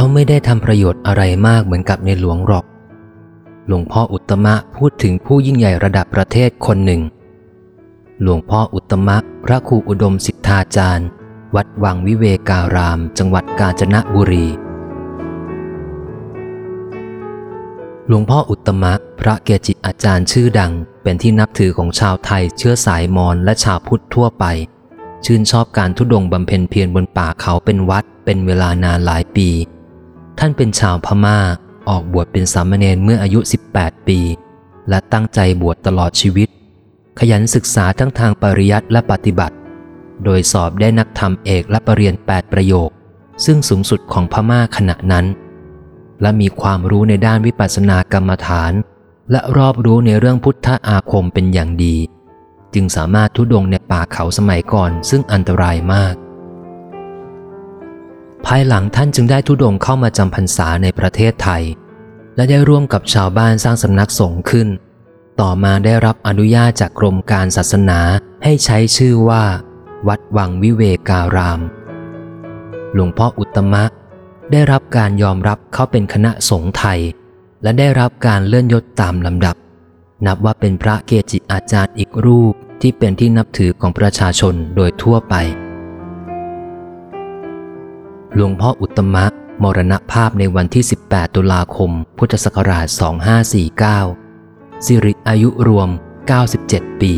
ขาไม่ได้ทำประโยชน์อะไรมากเหมือนกับในหลวงหรอก หลวงพ่ออุตมะพูดถึงผู้ยิ่งใหญ่ระดับประเทศคนหนึ่ง หลวงพ่ออุตมะ พระครูอุดมสิทธาจารย์ วัดวังวิเวการาม จังหวัดกาญจนบุรี หลวงพ่ออุตมะ พระเกจิอาจารย์ชื่อดัง เป็นที่นับถือของชาวไทยเชื้อสายมอญและชาวพุทธทั่วไปชื่นชอบการทุดงบำเพ็ญเพียรบนป่าเขาเป็นวัดเป็นเวลานานหลายปี ท่านเป็นชาวพม่า ออกบวชเป็นสามเณรเมื่ออายุ 18 ปี และตั้งใจบวชตลอดชีวิต ขยันศึกษาทั้งทางปริยัติและปฏิบัติ โดยสอบได้นักธรรมเอกและปรริญญา8ประโยค ซึ่งสูงสุดของพม่าขณะนั้น และมีความรู้ในด้านวิปัสสนากรรมฐาน และรอบรู้ในเรื่องพุทธอาคมเป็นอย่างดี จึงสามารถทุดงในป่าเขาสมัยก่อนซึ่งอันตรายมาก ภายหลังท่านจึงได้ทุดงเข้ามาจำพรรษาในประเทศไทย และได้ร่วมกับชาวบ้านสร้างสำนักสงฆ์ขึ้น ต่อมาได้รับอนุญาตจากกรมการศาสนาให้ใช้ชื่อว่า วัดวังวิเวการาม หลวงพ่ออุตตมะ ได้รับการยอมรับเข้าเป็นคณะสงฆ์ไทย และได้รับการเลื่อนยศตามลำดับ นับว่าเป็นพระเกจิอาจารย์อีกรูปที่เป็นที่นับถือของประชาชนโดยทั่วไป หลวงพ่ออุตตมะ มรณภาพในวันที่ 18 ตุลาคม พุทธศักราช 2549 สิริอายุรวม 97 ปี